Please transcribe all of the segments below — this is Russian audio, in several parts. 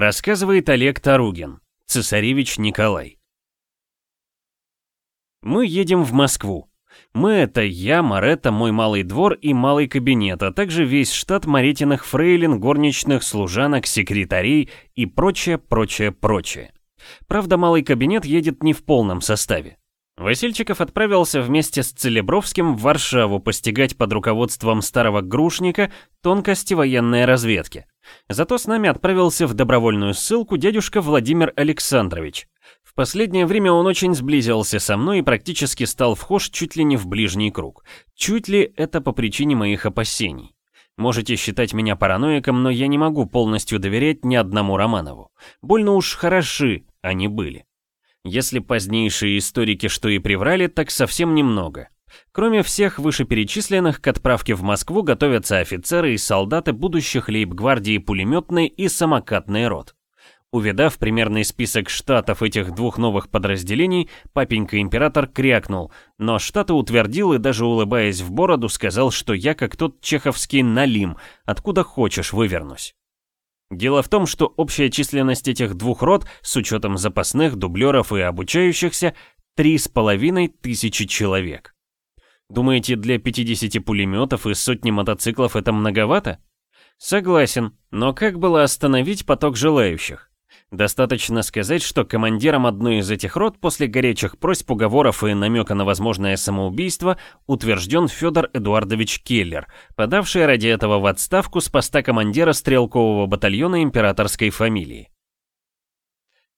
Рассказывает Олег Таругин, цесаревич Николай. Мы едем в Москву. Мы — это я, Марета, мой малый двор и малый кабинет, а также весь штат Маретиных фрейлин, горничных, служанок, секретарей и прочее, прочее, прочее. Правда, малый кабинет едет не в полном составе. Васильчиков отправился вместе с Целебровским в Варшаву постигать под руководством старого грушника тонкости военной разведки. Зато с нами отправился в добровольную ссылку дядюшка Владимир Александрович. В последнее время он очень сблизился со мной и практически стал вхож чуть ли не в ближний круг. Чуть ли это по причине моих опасений. Можете считать меня параноиком, но я не могу полностью доверять ни одному Романову. Больно уж хороши они были. Если позднейшие историки что и приврали, так совсем немного. Кроме всех вышеперечисленных, к отправке в Москву готовятся офицеры и солдаты будущих лейб-гвардии пулеметной и самокатный рот. Увидав примерный список штатов этих двух новых подразделений, папенька-император крякнул, но штаты утвердил и даже улыбаясь в бороду сказал, что я как тот чеховский налим, откуда хочешь вывернусь. Дело в том, что общая численность этих двух рот, с учетом запасных, дублеров и обучающихся, три с половиной тысячи человек. Думаете, для 50 пулеметов и сотни мотоциклов это многовато? Согласен, но как было остановить поток желающих? Достаточно сказать, что командиром одной из этих рот после горячих просьб, уговоров и намека на возможное самоубийство утвержден Федор Эдуардович Келлер, подавший ради этого в отставку с поста командира стрелкового батальона императорской фамилии.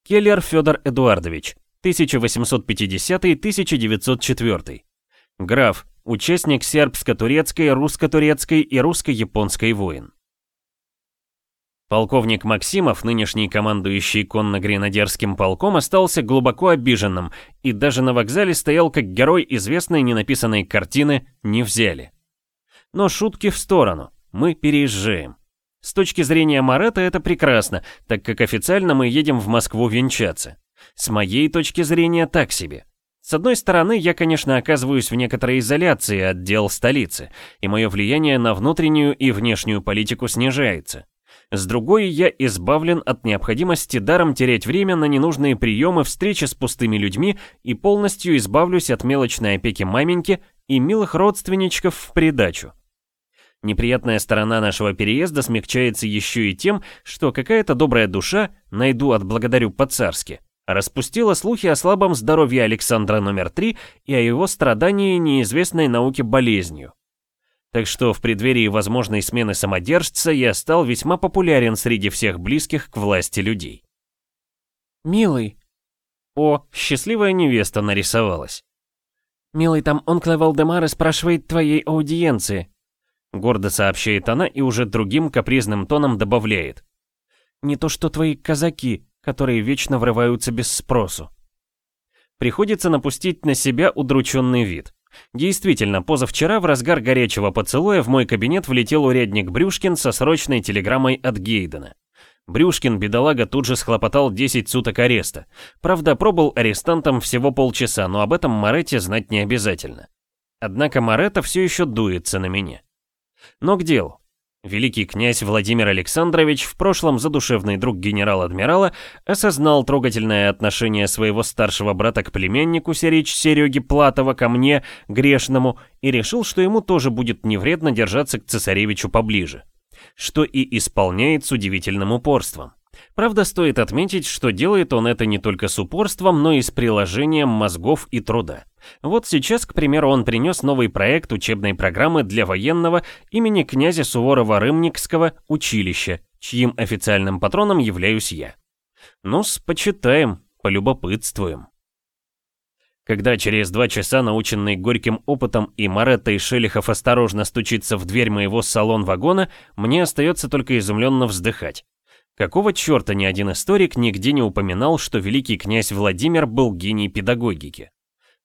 Келлер Федор Эдуардович, 1850-1904. Граф, участник сербско-турецкой, русско-турецкой и русско-японской войн. Полковник Максимов, нынешний командующий конно-гренадерским полком, остался глубоко обиженным и даже на вокзале стоял как герой известной ненаписанной картины «Не взяли». Но шутки в сторону, мы переезжаем. С точки зрения Марета это прекрасно, так как официально мы едем в Москву венчаться. С моей точки зрения так себе. С одной стороны, я, конечно, оказываюсь в некоторой изоляции от дел столицы, и мое влияние на внутреннюю и внешнюю политику снижается. С другой, я избавлен от необходимости даром терять время на ненужные приемы, встречи с пустыми людьми и полностью избавлюсь от мелочной опеки маменьки и милых родственничков в придачу. Неприятная сторона нашего переезда смягчается еще и тем, что какая-то добрая душа, найду отблагодарю по-царски, распустила слухи о слабом здоровье Александра номер 3 и о его страдании неизвестной науке болезнью. Так что в преддверии возможной смены самодержца я стал весьма популярен среди всех близких к власти людей. «Милый!» О, счастливая невеста нарисовалась. «Милый, там онкле Валдемара спрашивает твоей аудиенции», гордо сообщает она и уже другим капризным тоном добавляет. «Не то что твои казаки, которые вечно врываются без спросу». Приходится напустить на себя удрученный вид. Действительно, позавчера в разгар горячего поцелуя в мой кабинет влетел урядник Брюшкин со срочной телеграммой от Гейдена. Брюшкин, бедолага, тут же схлопотал 10 суток ареста. Правда, пробыл арестантом всего полчаса, но об этом Моретте знать не обязательно. Однако Моретта все еще дуется на меня. Но к делу. Великий князь Владимир Александрович, в прошлом задушевный друг генерал-адмирала, осознал трогательное отношение своего старшего брата к племяннику Серич Сереги Платова ко мне, грешному, и решил, что ему тоже будет невредно держаться к цесаревичу поближе. Что и исполняет с удивительным упорством. Правда, стоит отметить, что делает он это не только с упорством, но и с приложением мозгов и труда. Вот сейчас, к примеру, он принес новый проект учебной программы для военного имени князя Суворова-Рымникского училища, чьим официальным патроном являюсь я. Ну-с, почитаем, полюбопытствуем. Когда через два часа, наученный горьким опытом, и Маретта и Шелихов осторожно стучится в дверь моего салон-вагона, мне остается только изумленно вздыхать. Какого черта ни один историк нигде не упоминал, что великий князь Владимир был гений педагогики?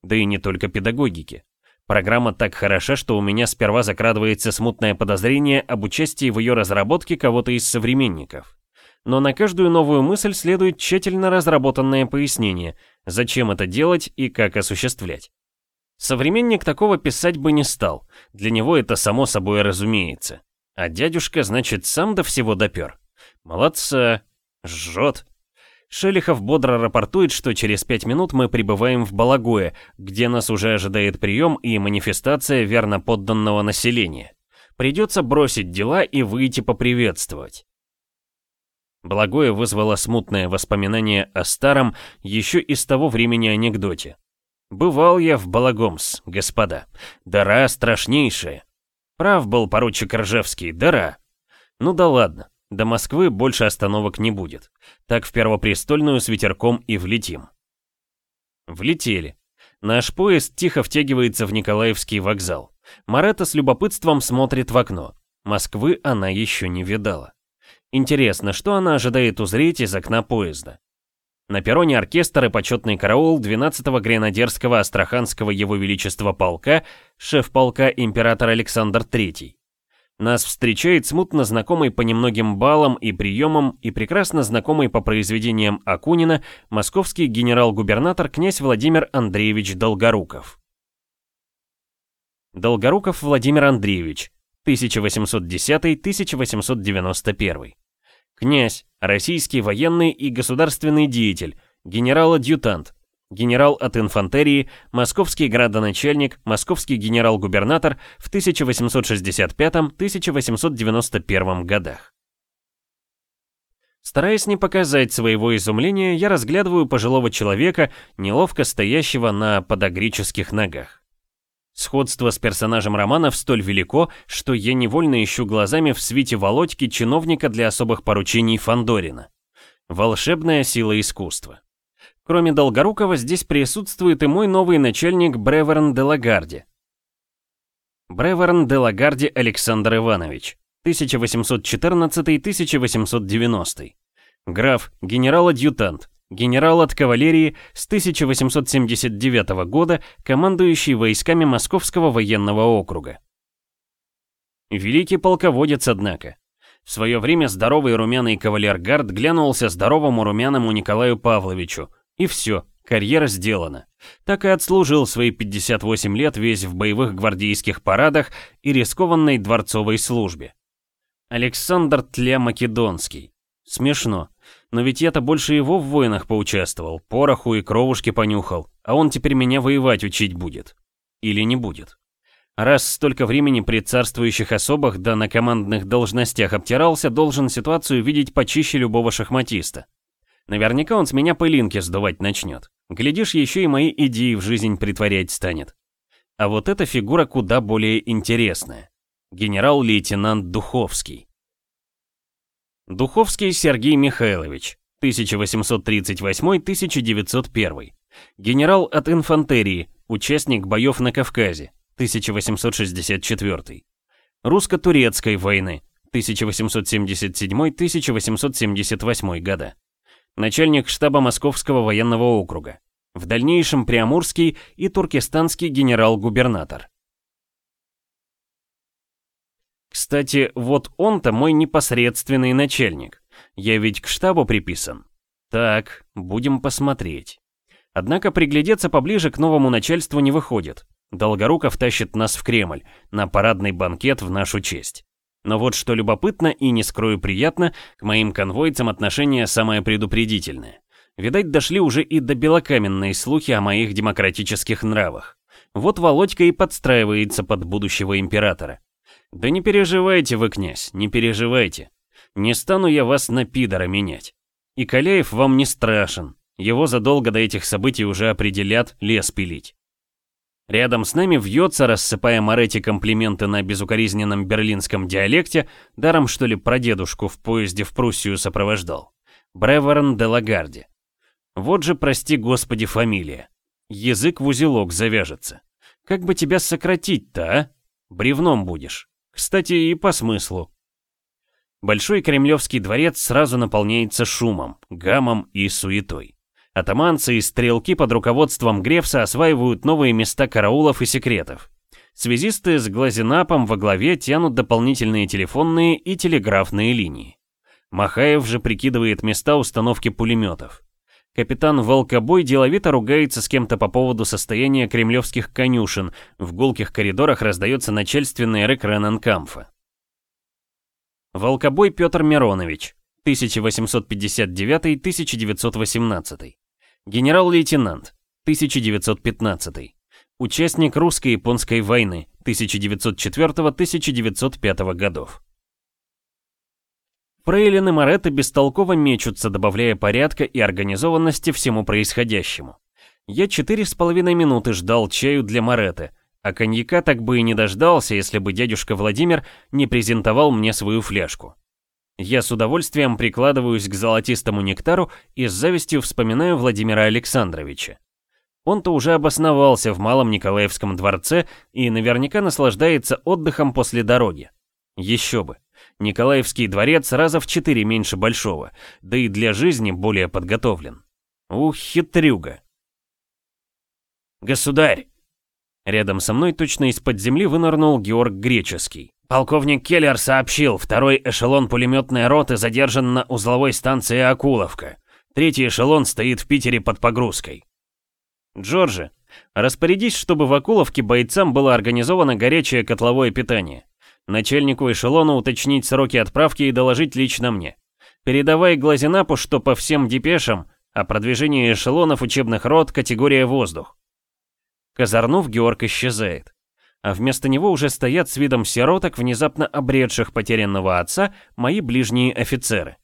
Да и не только педагогики. Программа так хороша, что у меня сперва закрадывается смутное подозрение об участии в ее разработке кого-то из современников. Но на каждую новую мысль следует тщательно разработанное пояснение, зачем это делать и как осуществлять. Современник такого писать бы не стал, для него это само собой разумеется. А дядюшка, значит, сам до всего допер. Молодца. Жжет. Шелихов бодро рапортует, что через пять минут мы прибываем в Балагуе, где нас уже ожидает прием и манифестация верно подданного населения. Придется бросить дела и выйти поприветствовать. Благое вызвало смутное воспоминание о старом, еще из того времени анекдоте. «Бывал я в Балагомс, господа. Дара страшнейшая. Прав был поручик Ржевский, дара. Ну да ладно, до Москвы больше остановок не будет. Так в Первопрестольную с ветерком и влетим». Влетели. Наш поезд тихо втягивается в Николаевский вокзал. Марета с любопытством смотрит в окно. Москвы она еще не видала. Интересно, что она ожидает узреть из окна поезда? На перроне оркестр и почетный караул 12-го гренадерского Астраханского Его Величества полка, шеф полка император Александр III. Нас встречает смутно знакомый по немногим баллам и приемам и прекрасно знакомый по произведениям Акунина московский генерал-губернатор князь Владимир Андреевич Долгоруков. Долгоруков Владимир Андреевич, 1810-1891. Князь, российский военный и государственный деятель, генерал-адъютант, генерал от инфантерии, московский градоначальник, московский генерал-губернатор в 1865-1891 годах. Стараясь не показать своего изумления, я разглядываю пожилого человека, неловко стоящего на подогрических ногах. Сходство с персонажем романов столь велико, что я невольно ищу глазами в свите Володьки чиновника для особых поручений Фандорина. Волшебная сила искусства. Кроме Долгорукова, здесь присутствует и мой новый начальник Бреверн де Лагарди. Бреверн де Лагарди Александр Иванович, 1814-1890. Граф, генерал-адъютант, генерал от кавалерии с 1879 года, командующий войсками Московского военного округа. Великий полководец, однако. В свое время здоровый румяный кавалергард глянулся здоровому румяному Николаю Павловичу, и все, карьера сделана. Так и отслужил свои 58 лет весь в боевых гвардейских парадах и рискованной дворцовой службе. Александр Тля Македонский. Смешно. Но ведь я-то больше его в войнах поучаствовал, пороху и кровушки понюхал, а он теперь меня воевать учить будет. Или не будет. Раз столько времени при царствующих особах да на командных должностях обтирался, должен ситуацию видеть почище любого шахматиста. Наверняка он с меня пылинки сдувать начнет. Глядишь, еще и мои идеи в жизнь притворять станет. А вот эта фигура куда более интересная. Генерал-лейтенант Духовский. Духовский Сергей Михайлович, 1838-1901. Генерал от инфантерии, участник боев на Кавказе, 1864. Русско-турецкой войны, 1877-1878 года. Начальник штаба Московского военного округа. В дальнейшем Приамурский и туркестанский генерал-губернатор. Кстати, вот он-то мой непосредственный начальник. Я ведь к штабу приписан. Так, будем посмотреть. Однако приглядеться поближе к новому начальству не выходит. Долгоруков тащит нас в Кремль, на парадный банкет в нашу честь. Но вот что любопытно и, не скрою, приятно, к моим конвойцам отношение самое предупредительное. Видать, дошли уже и до белокаменные слухи о моих демократических нравах. Вот Володька и подстраивается под будущего императора. Да не переживайте вы, князь, не переживайте. Не стану я вас на пидора менять. И Каляев вам не страшен. Его задолго до этих событий уже определят лес пилить. Рядом с нами вьется, рассыпая Моретти комплименты на безукоризненном берлинском диалекте, даром что ли прадедушку в поезде в Пруссию сопровождал. Бреворн де Лагарди. Вот же, прости господи, фамилия. Язык в узелок завяжется. Как бы тебя сократить-то, а? Бревном будешь. Кстати, и по смыслу. Большой Кремлевский дворец сразу наполняется шумом, гамом и суетой. Атаманцы и стрелки под руководством Грефса осваивают новые места караулов и секретов. Связисты с Глазенапом во главе тянут дополнительные телефонные и телеграфные линии. Махаев же прикидывает места установки пулеметов. Капитан Волкобой деловито ругается с кем-то по поводу состояния кремлевских конюшен, в гулких коридорах раздается начальственный рэк Рененкамфа. Волкобой Петр Миронович, 1859-1918. Генерал-лейтенант, 1915. Участник русско-японской войны 1904-1905 годов. Фрейлин и Моретто бестолково мечутся, добавляя порядка и организованности всему происходящему. Я четыре с половиной минуты ждал чаю для Моретты, а коньяка так бы и не дождался, если бы дядюшка Владимир не презентовал мне свою фляжку. Я с удовольствием прикладываюсь к золотистому нектару и с завистью вспоминаю Владимира Александровича. Он-то уже обосновался в Малом Николаевском дворце и наверняка наслаждается отдыхом после дороги. Еще бы. Николаевский дворец раза в четыре меньше большого, да и для жизни более подготовлен. Ух, хитрюга. «Государь!» Рядом со мной точно из-под земли вынырнул Георг Греческий. Полковник Келлер сообщил, второй эшелон пулеметной роты задержан на узловой станции Акуловка. Третий эшелон стоит в Питере под погрузкой. Джорджи, распорядись, чтобы в Акуловке бойцам было организовано горячее котловое питание. Начальнику эшелона уточнить сроки отправки и доложить лично мне. Передавай Глазинапу, что по всем депешам о продвижении эшелонов учебных рот категория воздух. Казарнув, Георг исчезает. А вместо него уже стоят с видом сироток, внезапно обретших потерянного отца, мои ближние офицеры.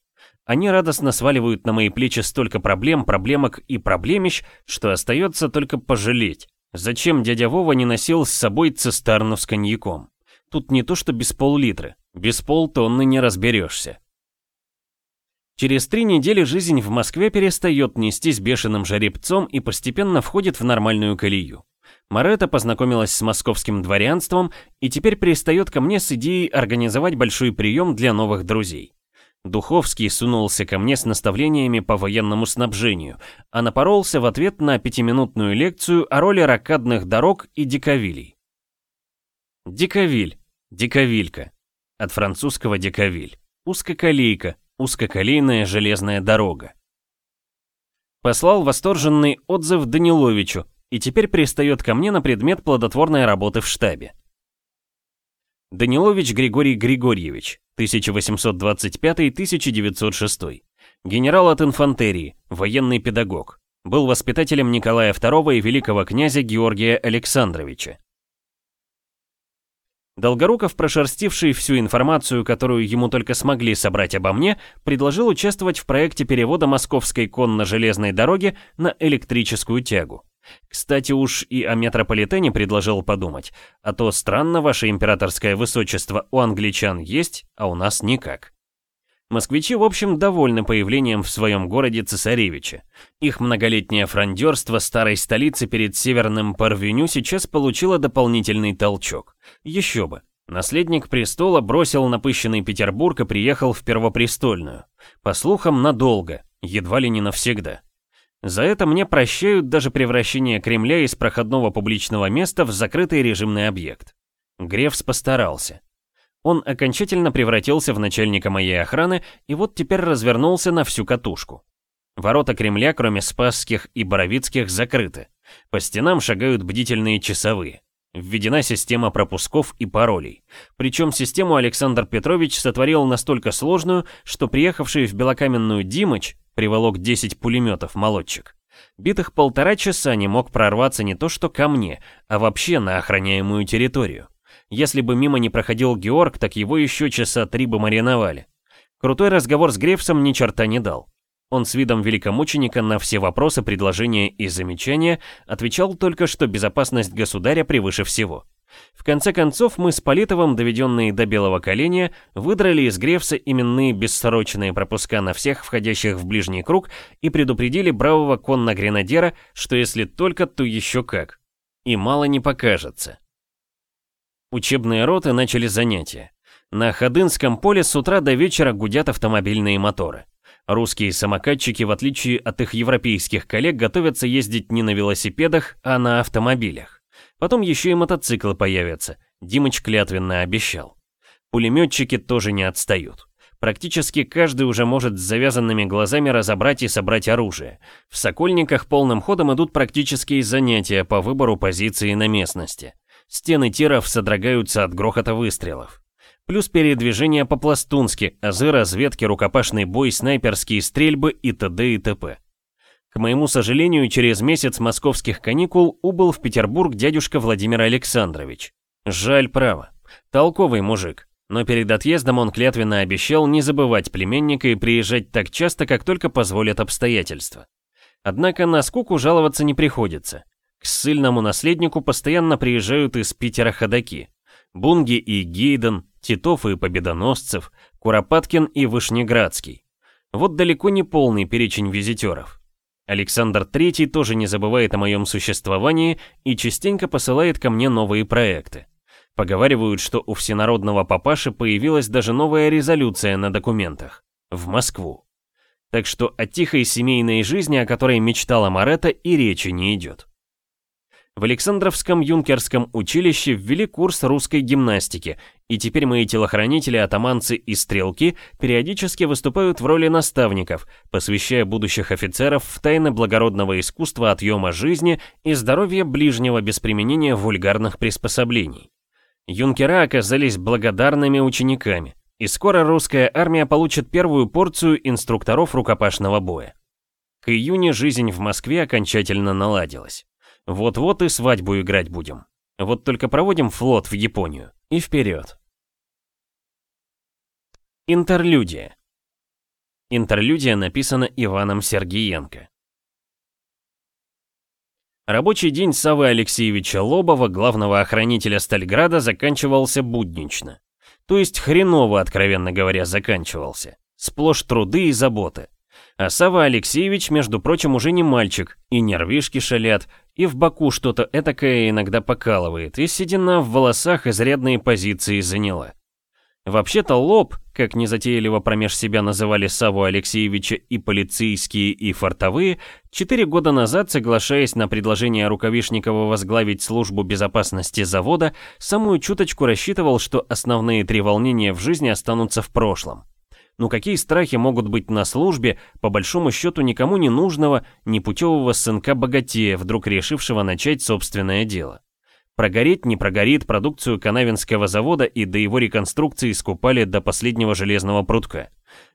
Они радостно сваливают на мои плечи столько проблем, проблемок и проблемищ, что остается только пожалеть. Зачем дядя Вова не носил с собой цистерну с коньяком? Тут не то что без пол-литра, без полтонны не разберешься. Через три недели жизнь в Москве перестает нестись бешеным жеребцом и постепенно входит в нормальную колею. Марета познакомилась с московским дворянством и теперь пристает ко мне с идеей организовать большой прием для новых друзей. Духовский сунулся ко мне с наставлениями по военному снабжению, а напоролся в ответ на пятиминутную лекцию о роли ракадных дорог и диковилей. Диковиль, диковилька, от французского диковиль, узкоколейка, узкоколейная железная дорога. Послал восторженный отзыв Даниловичу и теперь пристает ко мне на предмет плодотворной работы в штабе. Данилович Григорий Григорьевич, 1825-1906. Генерал от инфантерии, военный педагог. Был воспитателем Николая II и великого князя Георгия Александровича. Долгоруков, прошерстивший всю информацию, которую ему только смогли собрать обо мне, предложил участвовать в проекте перевода московской конно-железной дороги на электрическую тягу. Кстати, уж и о метрополитене предложил подумать, а то странно, ваше императорское высочество, у англичан есть, а у нас никак. Москвичи, в общем, довольны появлением в своем городе цесаревича. Их многолетнее фрондерство старой столицы перед Северным Парвеню сейчас получило дополнительный толчок. Еще бы. Наследник престола бросил напыщенный Петербург и приехал в Первопрестольную. По слухам, надолго, едва ли не навсегда. За это мне прощают даже превращение Кремля из проходного публичного места в закрытый режимный объект. Грефс постарался. Он окончательно превратился в начальника моей охраны и вот теперь развернулся на всю катушку. Ворота Кремля, кроме Спасских и Боровицких, закрыты. По стенам шагают бдительные часовые. Введена система пропусков и паролей. Причем систему Александр Петрович сотворил настолько сложную, что приехавший в Белокаменную Димыч приволок 10 пулеметов молодчик. Битых полтора часа не мог прорваться не то что ко мне, а вообще на охраняемую территорию. Если бы мимо не проходил Георг, так его еще часа три бы мариновали. Крутой разговор с Грефсом ни черта не дал. Он с видом великомученика на все вопросы, предложения и замечания отвечал только, что безопасность государя превыше всего. В конце концов, мы с Политовым, доведенные до белого коленя, выдрали из Грефса именные бессрочные пропуска на всех входящих в ближний круг и предупредили бравого конно-гренадера, что если только, то еще как. И мало не покажется. Учебные роты начали занятия. На Ходынском поле с утра до вечера гудят автомобильные моторы. Русские самокатчики, в отличие от их европейских коллег, готовятся ездить не на велосипедах, а на автомобилях. Потом еще и мотоциклы появятся. Димыч клятвенно обещал. Пулеметчики тоже не отстают. Практически каждый уже может с завязанными глазами разобрать и собрать оружие. В Сокольниках полным ходом идут практические занятия по выбору позиции на местности. Стены тиров содрогаются от грохота выстрелов. Плюс передвижение по-пластунски, азы разведки, рукопашный бой, снайперские стрельбы и т.д. и т.п. К моему сожалению, через месяц московских каникул убыл в Петербург дядюшка Владимир Александрович. Жаль, право. Толковый мужик. Но перед отъездом он клятвенно обещал не забывать племенника и приезжать так часто, как только позволят обстоятельства. Однако на скуку жаловаться не приходится. К ссыльному наследнику постоянно приезжают из Питера ходаки. Бунги и Гейден, Титов и Победоносцев, Куропаткин и Вышнеградский. Вот далеко не полный перечень визитеров. Александр III тоже не забывает о моем существовании и частенько посылает ко мне новые проекты. Поговаривают, что у всенародного папаши появилась даже новая резолюция на документах. В Москву. Так что о тихой семейной жизни, о которой мечтала Марета, и речи не идет. В Александровском юнкерском училище ввели курс русской гимнастики, и теперь мои телохранители, атаманцы и стрелки периодически выступают в роли наставников, посвящая будущих офицеров в тайны благородного искусства отъема жизни и здоровья ближнего без применения вульгарных приспособлений. Юнкера оказались благодарными учениками, и скоро русская армия получит первую порцию инструкторов рукопашного боя. К июне жизнь в Москве окончательно наладилась. Вот-вот и свадьбу играть будем. Вот только проводим флот в Японию. И вперед. Интерлюдия. Интерлюдия написана Иваном Сергиенко. Рабочий день Савы Алексеевича Лобова, главного охранителя Стальграда, заканчивался буднично. То есть хреново, откровенно говоря, заканчивался. Сплошь труды и заботы. А Сава Алексеевич, между прочим, уже не мальчик, и нервишки шалят, и в боку что-то этакое иногда покалывает, и седина в волосах изрядные позиции заняла. Вообще-то лоб, как незатейливо промеж себя называли Саву Алексеевича и полицейские, и фортовые, четыре года назад, соглашаясь на предложение Рукавишникова возглавить службу безопасности завода, самую чуточку рассчитывал, что основные три волнения в жизни останутся в прошлом. Ну какие страхи могут быть на службе, по большому счету никому не нужного, непутевого сынка-богатея, вдруг решившего начать собственное дело? Прогореть не прогорит продукцию Канавинского завода и до его реконструкции скупали до последнего железного прутка.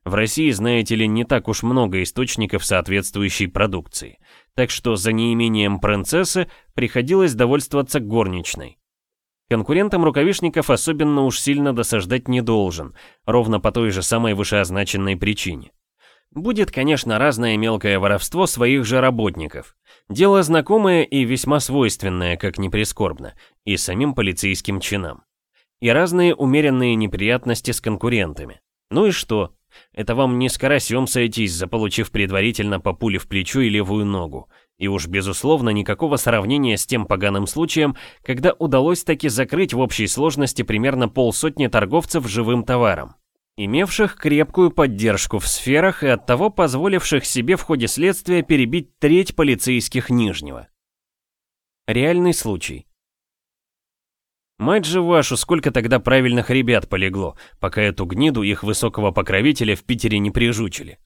В России, знаете ли, не так уж много источников соответствующей продукции. Так что за неимением принцессы приходилось довольствоваться горничной. Конкурентам рукавишников особенно уж сильно досаждать не должен, ровно по той же самой вышеозначенной причине. Будет, конечно, разное мелкое воровство своих же работников. Дело знакомое и весьма свойственное, как ни прискорбно, и самим полицейским чинам. И разные умеренные неприятности с конкурентами. Ну и что? Это вам не с карасем сойтись, заполучив предварительно по пуле в плечо и левую ногу. И уж безусловно никакого сравнения с тем поганым случаем, когда удалось таки закрыть в общей сложности примерно полсотни торговцев живым товаром, имевших крепкую поддержку в сферах и оттого позволивших себе в ходе следствия перебить треть полицейских Нижнего. Реальный случай. Мать же вашу, сколько тогда правильных ребят полегло, пока эту гниду их высокого покровителя в Питере не прижучили.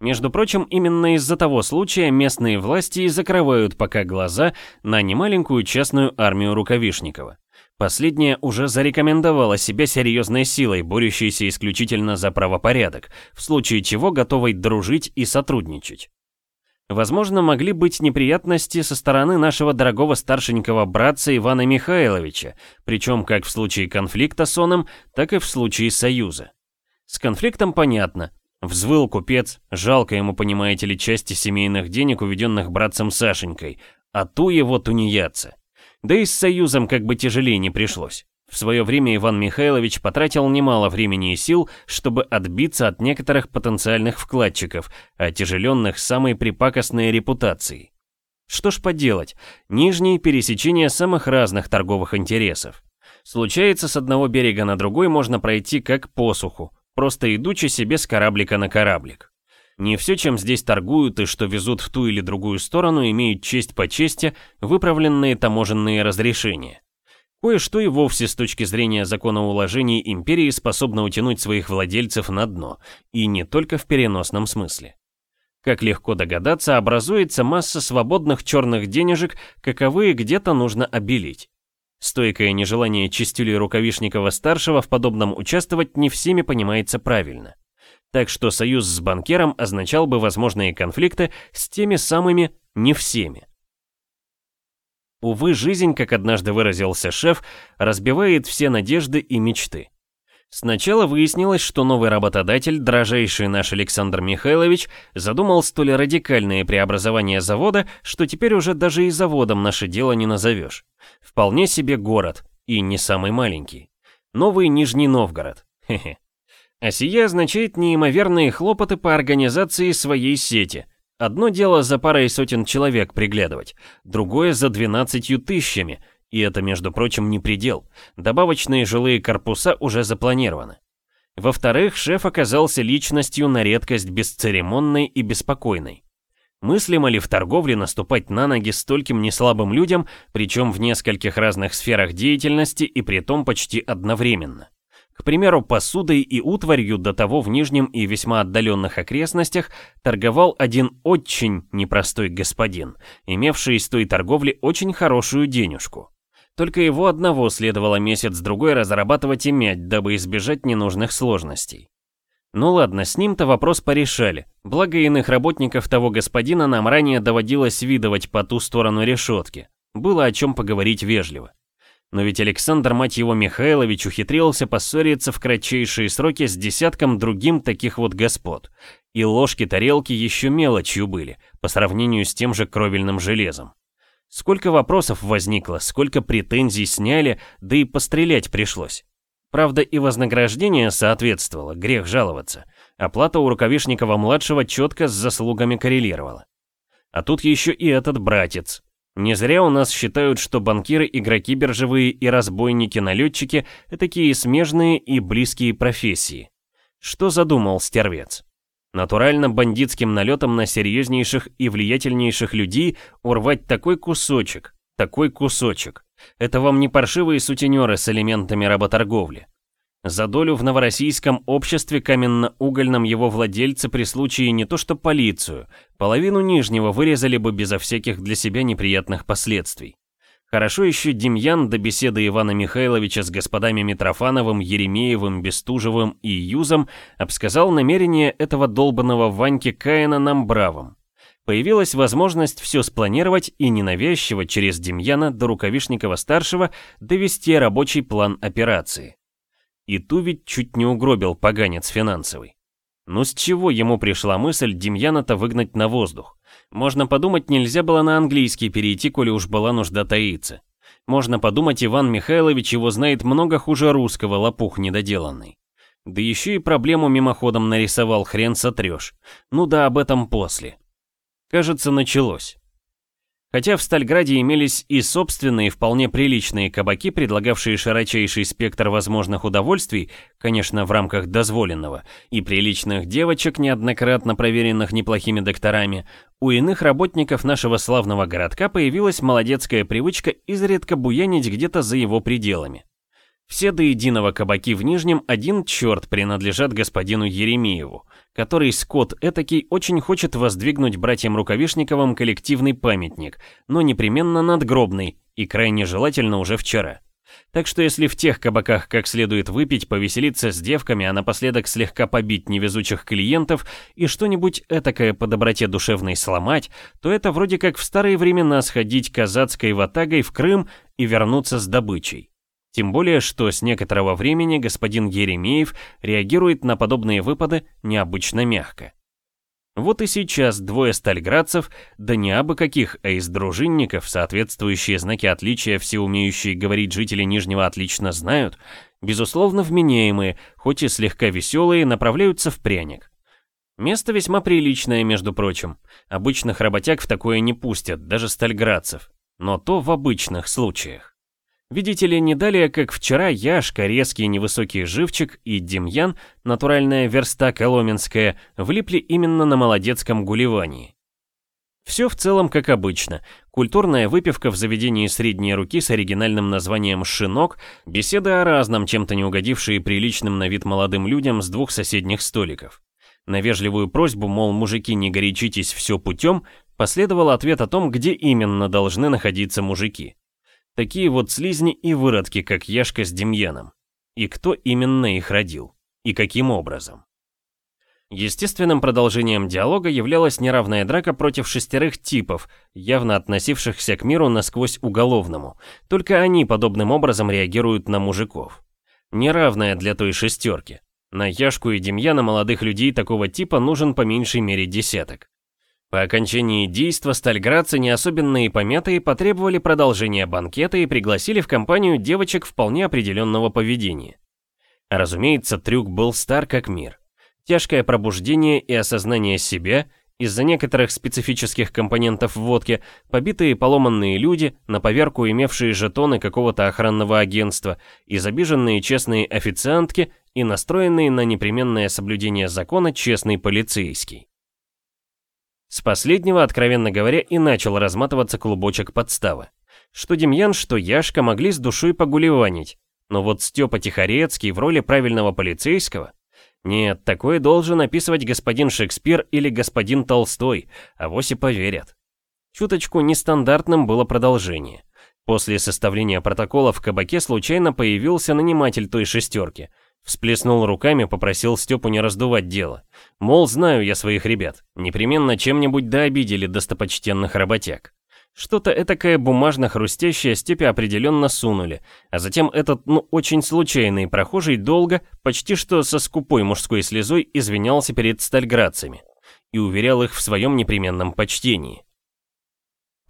Между прочим, именно из-за того случая местные власти и закрывают пока глаза на немаленькую частную армию Рукавишникова. Последняя уже зарекомендовала себя серьезной силой, борющейся исключительно за правопорядок, в случае чего готовой дружить и сотрудничать. Возможно, могли быть неприятности со стороны нашего дорогого старшенького братца Ивана Михайловича, причем как в случае конфликта с оном, так и в случае союза. С конфликтом понятно, Взвыл купец, жалко ему, понимаете ли, части семейных денег, уведенных братцем Сашенькой, а ту его тунеядца. Да и с союзом как бы тяжелее не пришлось. В свое время Иван Михайлович потратил немало времени и сил, чтобы отбиться от некоторых потенциальных вкладчиков, отяжеленных самой припакостной репутацией. Что ж поделать, нижние пересечения самых разных торговых интересов. Случается, с одного берега на другой можно пройти как посуху, просто идучи себе с кораблика на кораблик. Не все, чем здесь торгуют и что везут в ту или другую сторону, имеют честь по чести выправленные таможенные разрешения. Кое-что и вовсе с точки зрения законоуложений империи способно утянуть своих владельцев на дно, и не только в переносном смысле. Как легко догадаться, образуется масса свободных черных денежек, каковые где-то нужно обелить. Стойкое нежелание Чистюли Рукавишникова-старшего в подобном участвовать не всеми понимается правильно. Так что союз с банкером означал бы возможные конфликты с теми самыми не всеми. Увы, жизнь, как однажды выразился шеф, разбивает все надежды и мечты. Сначала выяснилось, что новый работодатель, дрожайший наш Александр Михайлович, задумал столь радикальные преобразования завода, что теперь уже даже и заводом наше дело не назовешь. Вполне себе город, и не самый маленький. Новый Нижний Новгород. Хе-хе. А сие означает неимоверные хлопоты по организации своей сети. Одно дело за парой сотен человек приглядывать, другое за двенадцатью тысячами, и это, между прочим, не предел. Добавочные жилые корпуса уже запланированы. Во-вторых, шеф оказался личностью на редкость бесцеремонной и беспокойной. Мыслимо ли в торговле наступать на ноги стольким неслабым людям, причем в нескольких разных сферах деятельности и при том почти одновременно? К примеру, посудой и утварью до того в нижнем и весьма отдаленных окрестностях торговал один очень непростой господин, имевший из той торговли очень хорошую денежку. Только его одного следовало месяц-другой разрабатывать и мять, дабы избежать ненужных сложностей. Ну ладно, с ним-то вопрос порешали. Благо иных работников того господина нам ранее доводилось видывать по ту сторону решетки. Было о чем поговорить вежливо. Но ведь Александр, мать его, Михайлович ухитрился поссориться в кратчайшие сроки с десятком другим таких вот господ. И ложки-тарелки еще мелочью были, по сравнению с тем же кровельным железом. Сколько вопросов возникло, сколько претензий сняли, да и пострелять пришлось. Правда, и вознаграждение соответствовало, грех жаловаться. Оплата у Рукавишникова-младшего четко с заслугами коррелировала. А тут еще и этот братец. Не зря у нас считают, что банкиры, игроки биржевые и разбойники-налетчики – такие смежные и близкие профессии. Что задумал стервец? Натурально бандитским налетом на серьезнейших и влиятельнейших людей урвать такой кусочек, такой кусочек. Это вам не паршивые сутенеры с элементами работорговли. За долю в новороссийском обществе каменно-угольном его владельцы при случае не то что полицию, половину нижнего вырезали бы безо всяких для себя неприятных последствий. Хорошо еще Демьян до беседы Ивана Михайловича с господами Митрофановым, Еремеевым, Бестужевым и Юзом обсказал намерение этого долбанного Ваньки Каина нам бравым. Появилась возможность все спланировать и ненавязчиво через Демьяна до Рукавишникова-старшего довести рабочий план операции. И ту ведь чуть не угробил поганец финансовый. Ну с чего ему пришла мысль Демьяна-то выгнать на воздух? Можно подумать, нельзя было на английский перейти, коли уж была нужда таиться. Можно подумать, Иван Михайлович его знает много хуже русского, лопух недоделанный. Да еще и проблему мимоходом нарисовал, хрен сотрешь. Ну да, об этом после. Кажется, началось. Хотя в Стальграде имелись и собственные вполне приличные кабаки, предлагавшие широчайший спектр возможных удовольствий, конечно, в рамках дозволенного, и приличных девочек, неоднократно проверенных неплохими докторами, у иных работников нашего славного городка появилась молодецкая привычка изредка буянить где-то за его пределами. Все до единого кабаки в Нижнем один черт принадлежат господину Еремееву, который скот этакий очень хочет воздвигнуть братьям Рукавишниковым коллективный памятник, но непременно надгробный, и крайне желательно уже вчера. Так что если в тех кабаках как следует выпить, повеселиться с девками, а напоследок слегка побить невезучих клиентов и что-нибудь этакое по доброте душевной сломать, то это вроде как в старые времена сходить казацкой ватагой в Крым и вернуться с добычей. Тем более, что с некоторого времени господин Еремеев реагирует на подобные выпады необычно мягко. Вот и сейчас двое стальградцев, да не абы каких, а из дружинников, соответствующие знаки отличия все умеющие говорить жители Нижнего отлично знают, безусловно вменяемые, хоть и слегка веселые, направляются в пряник. Место весьма приличное, между прочим. Обычных работяг в такое не пустят, даже стальградцев. Но то в обычных случаях. Видите ли, не далее, как вчера Яшка, резкий невысокий живчик и Демьян, натуральная верста коломенская, влипли именно на молодецком гулевании. Все в целом как обычно. Культурная выпивка в заведении средней руки с оригинальным названием «Шинок», беседы о разном, чем-то не угодившие приличным на вид молодым людям с двух соседних столиков. На вежливую просьбу, мол, мужики, не горячитесь, все путем, последовал ответ о том, где именно должны находиться мужики. Такие вот слизни и выродки, как Яшка с Демьяном. И кто именно их родил? И каким образом? Естественным продолжением диалога являлась неравная драка против шестерых типов, явно относившихся к миру насквозь уголовному. Только они подобным образом реагируют на мужиков. Неравная для той шестерки. На Яшку и Демьяна молодых людей такого типа нужен по меньшей мере десяток. По окончании действа стальградцы, не особенно и помятые, потребовали продолжения банкета и пригласили в компанию девочек вполне определенного поведения. Разумеется, трюк был стар как мир тяжкое пробуждение и осознание себя, из-за некоторых специфических компонентов водки, побитые и поломанные люди, на поверку имевшие жетоны какого-то охранного агентства, изобиженные честные официантки и настроенные на непременное соблюдение закона честный полицейский. С последнего, откровенно говоря, и начал разматываться клубочек подставы. Что Демьян, что Яшка могли с душой погулеванить, но вот Степа Тихорецкий в роли правильного полицейского нет, такое должен описывать господин Шекспир или господин Толстой, а вось и поверят. Чуточку нестандартным было продолжение. После составления протокола в кабаке случайно появился наниматель той шестерки. Всплеснул руками, попросил Степу не раздувать дело. Мол, знаю я своих ребят, непременно чем-нибудь да обидели достопочтенных работяг. Что-то этакое бумажно-хрустящее степи определенно сунули, а затем этот, ну, очень случайный прохожий долго, почти что со скупой мужской слезой извинялся перед стальградцами и уверял их в своем непременном почтении.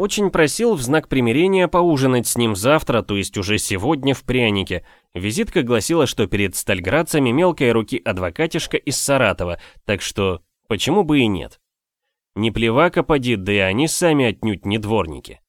Очень просил в знак примирения поужинать с ним завтра, то есть уже сегодня в прянике. Визитка гласила, что перед стальградцами мелкой руки адвокатишка из Саратова, так что почему бы и нет. Не плевака поди, да и они сами отнюдь не дворники.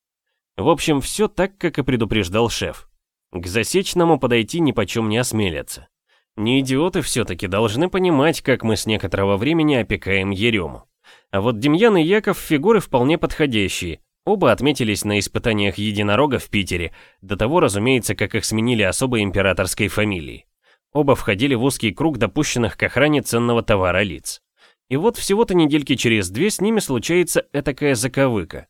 В общем, все так, как и предупреждал шеф. К засечному подойти ни почем не осмелятся. Не идиоты все-таки должны понимать, как мы с некоторого времени опекаем Ерему. А вот Демьян и Яков фигуры вполне подходящие. Оба отметились на испытаниях единорога в Питере, до того, разумеется, как их сменили особой императорской фамилии. Оба входили в узкий круг допущенных к охране ценного товара лиц. И вот всего-то недельки через две с ними случается этакая заковыка.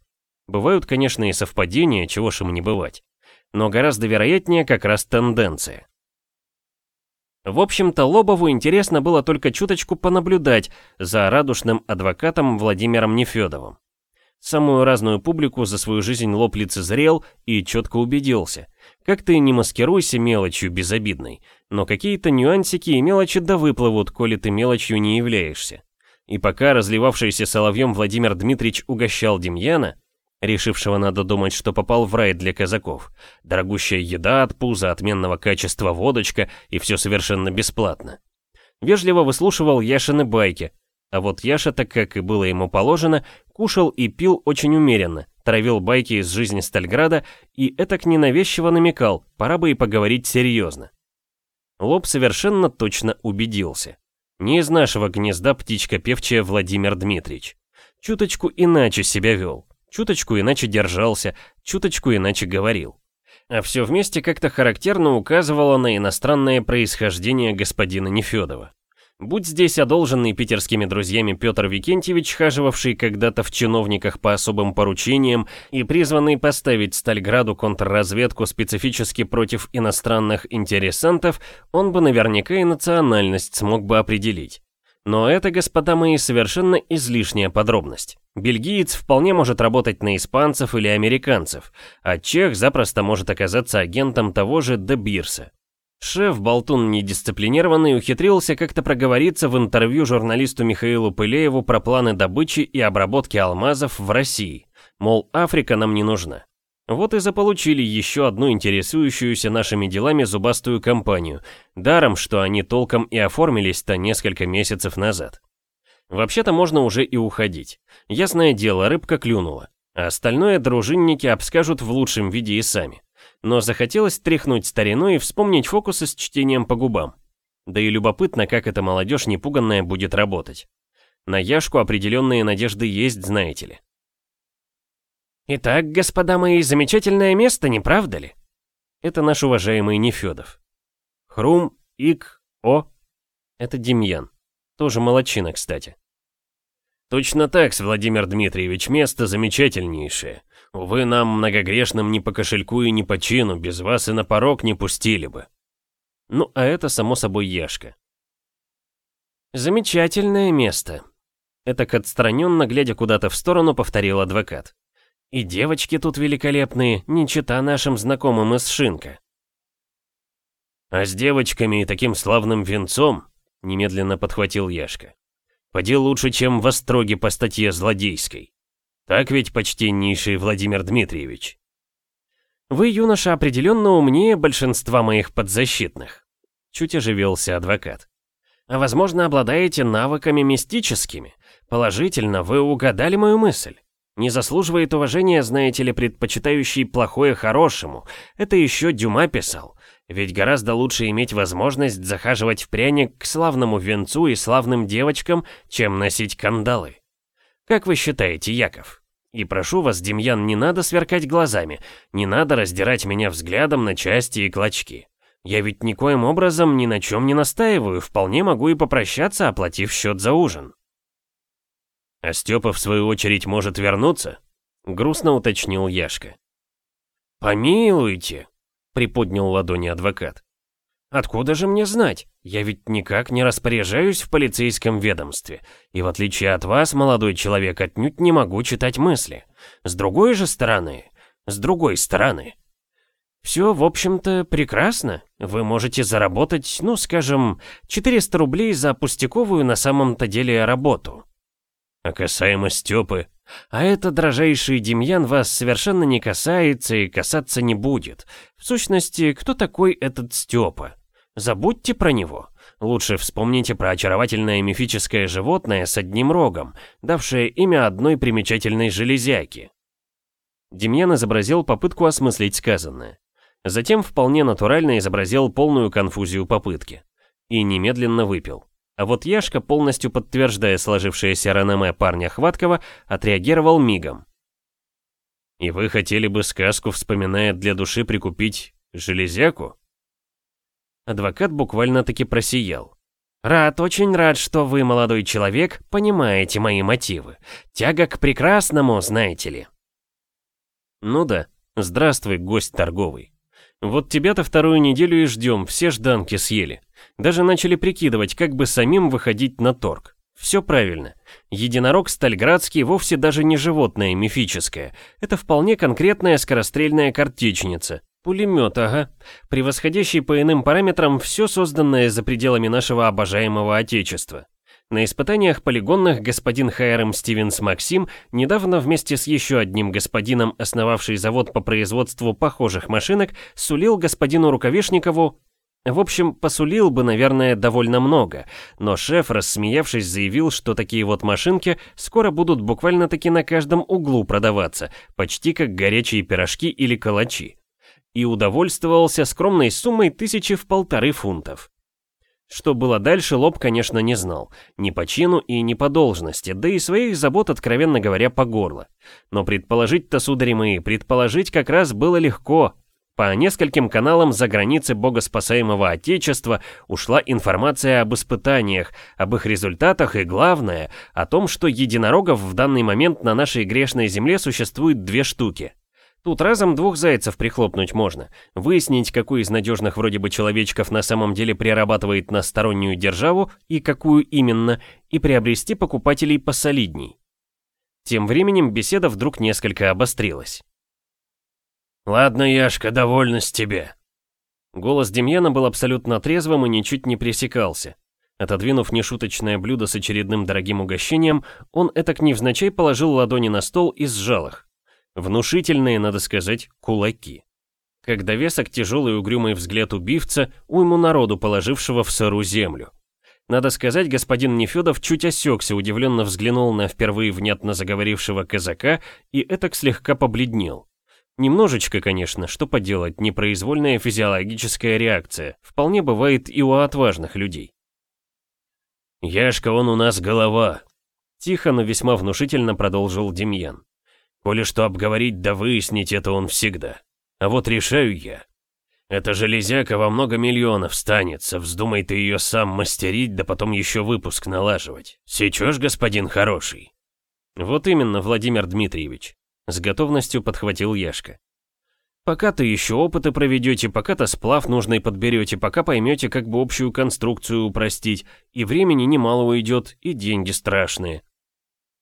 Бывают, конечно, и совпадения, чего ж им не бывать. Но гораздо вероятнее как раз тенденция. В общем-то, Лобову интересно было только чуточку понаблюдать за радушным адвокатом Владимиром Нефедовым. Самую разную публику за свою жизнь Лоб лицезрел и четко убедился. Как ты не маскируйся мелочью безобидной, но какие-то нюансики и мелочи да выплывут, коли ты мелочью не являешься. И пока разливавшийся соловьем Владимир Дмитриевич угощал Демьяна, решившего надо думать, что попал в рай для казаков, дорогущая еда от пуза, отменного качества водочка и все совершенно бесплатно. Вежливо выслушивал Яшины байки, а вот Яша-то, как и было ему положено, кушал и пил очень умеренно, травил байки из жизни Стальграда и этак ненавязчиво намекал, пора бы и поговорить серьезно. Лоб совершенно точно убедился. Не из нашего гнезда птичка певчая Владимир Дмитриевич. Чуточку иначе себя вел, чуточку иначе держался, чуточку иначе говорил. А все вместе как-то характерно указывало на иностранное происхождение господина Нефедова. Будь здесь одолженный питерскими друзьями Петр Викентьевич, хаживавший когда-то в чиновниках по особым поручениям и призванный поставить Стальграду контрразведку специфически против иностранных интересантов, он бы наверняка и национальность смог бы определить. Но это, господа мои, совершенно излишняя подробность. Бельгиец вполне может работать на испанцев или американцев, а чех запросто может оказаться агентом того же Дебирса. Шеф, болтун недисциплинированный, ухитрился как-то проговориться в интервью журналисту Михаилу Пылееву про планы добычи и обработки алмазов в России. Мол, Африка нам не нужна. Вот и заполучили еще одну интересующуюся нашими делами зубастую компанию, даром, что они толком и оформились-то несколько месяцев назад. Вообще-то можно уже и уходить. Ясное дело, рыбка клюнула. А остальное дружинники обскажут в лучшем виде и сами но захотелось тряхнуть стариной и вспомнить фокусы с чтением по губам. Да и любопытно, как эта молодежь непуганная будет работать. На Яшку определенные надежды есть, знаете ли. Итак, господа мои, замечательное место, не правда ли? Это наш уважаемый Нефедов. Хрум, Ик, О. Это Демьян. Тоже молодчина, кстати. Точно так, Владимир Дмитриевич, место замечательнейшее. Увы, нам, многогрешным, ни по кошельку и ни по чину, без вас и на порог не пустили бы. Ну, а это, само собой, Яшка. Замечательное место. Этак отстраненно, глядя куда-то в сторону, повторил адвокат. И девочки тут великолепные, не чита нашим знакомым из Шинка. А с девочками и таким славным венцом, немедленно подхватил Яшка. Поди лучше, чем в Остроге по статье злодейской. Так ведь, почтеннейший Владимир Дмитриевич? Вы, юноша, определенно умнее большинства моих подзащитных. Чуть оживился адвокат. А возможно, обладаете навыками мистическими. Положительно, вы угадали мою мысль. Не заслуживает уважения, знаете ли, предпочитающий плохое хорошему. Это еще Дюма писал. Ведь гораздо лучше иметь возможность захаживать в пряник к славному венцу и славным девочкам, чем носить кандалы. Как вы считаете, Яков? И прошу вас, Демьян, не надо сверкать глазами, не надо раздирать меня взглядом на части и клочки. Я ведь никоим образом ни на чем не настаиваю, вполне могу и попрощаться, оплатив счет за ужин. А Степа, в свою очередь, может вернуться? Грустно уточнил Яшка. «Помилуйте», — приподнял ладони адвокат. «Откуда же мне знать? Я ведь никак не распоряжаюсь в полицейском ведомстве. И в отличие от вас, молодой человек, отнюдь не могу читать мысли. С другой же стороны, с другой стороны. Все, в общем-то, прекрасно. Вы можете заработать, ну, скажем, 400 рублей за пустяковую на самом-то деле работу. А касаемо Степы, а это, дрожайший Демьян, вас совершенно не касается и касаться не будет. В сущности, кто такой этот Степа? Забудьте про него. Лучше вспомните про очаровательное мифическое животное с одним рогом, давшее имя одной примечательной железяки. Демьян изобразил попытку осмыслить сказанное. Затем вполне натурально изобразил полную конфузию попытки. И немедленно выпил. А вот Яшка, полностью подтверждая сложившееся реноме парня Хваткова, отреагировал мигом. «И вы хотели бы сказку, вспоминая для души, прикупить железяку?» Адвокат буквально-таки просиял. «Рад, очень рад, что вы, молодой человек, понимаете мои мотивы. Тяга к прекрасному, знаете ли». «Ну да, здравствуй, гость торговый. Вот тебя-то вторую неделю и ждем, все жданки съели. Даже начали прикидывать, как бы самим выходить на торг. Все правильно. Единорог Стальградский вовсе даже не животное мифическое. Это вполне конкретная скорострельная картечница. Пулемет, ага. Превосходящий по иным параметрам все созданное за пределами нашего обожаемого Отечества. На испытаниях полигонных господин Хайрем Стивенс Максим недавно вместе с еще одним господином, основавший завод по производству похожих машинок, сулил господину Рукавишникову... В общем, посулил бы, наверное, довольно много, но шеф, рассмеявшись, заявил, что такие вот машинки скоро будут буквально-таки на каждом углу продаваться, почти как горячие пирожки или калачи. И удовольствовался скромной суммой тысячи в полторы фунтов. Что было дальше, Лоб, конечно, не знал. Ни по чину и ни по должности, да и своих забот, откровенно говоря, по горло. Но предположить-то, судари мои, предположить как раз было легко. По нескольким каналам за границы богоспасаемого Отечества ушла информация об испытаниях, об их результатах и, главное, о том, что единорогов в данный момент на нашей грешной земле существует две штуки – Тут разом двух зайцев прихлопнуть можно. Выяснить, какой из надежных вроде бы человечков на самом деле прирабатывает на стороннюю державу и какую именно, и приобрести покупателей посолидней. Тем временем беседа вдруг несколько обострилась. «Ладно, Яшка, довольна с тебя». Голос Демьяна был абсолютно трезвым и ничуть не пресекался. Отодвинув нешуточное блюдо с очередным дорогим угощением, он этак невзначай положил ладони на стол и сжал их. Внушительные, надо сказать, кулаки. Как довесок тяжелый угрюмый взгляд убивца, уйму народу, положившего в сыру землю. Надо сказать, господин Нефедов чуть осекся, удивленно взглянул на впервые внятно заговорившего казака и этак слегка побледнел. Немножечко, конечно, что поделать, непроизвольная физиологическая реакция. Вполне бывает и у отважных людей. «Яшка, он у нас голова», — тихо, но весьма внушительно продолжил Демьян. Коли что обговорить да выяснить, это он всегда. А вот решаю я. Эта железяка во много миллионов станется, вздумай ты ее сам мастерить, да потом еще выпуск налаживать. Сечешь, господин хороший? Вот именно, Владимир Дмитриевич. С готовностью подхватил Яшка. Пока-то еще опыты проведете, пока-то сплав нужный подберете, пока поймете, как бы общую конструкцию упростить, и времени немало уйдет, и деньги страшные.